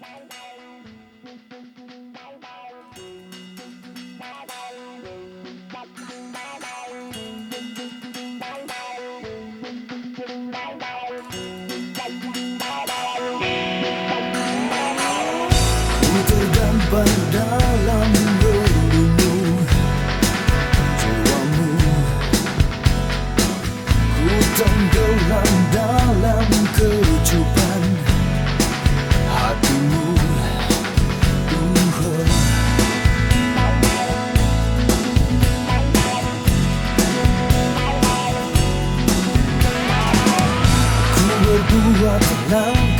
Ku terbaik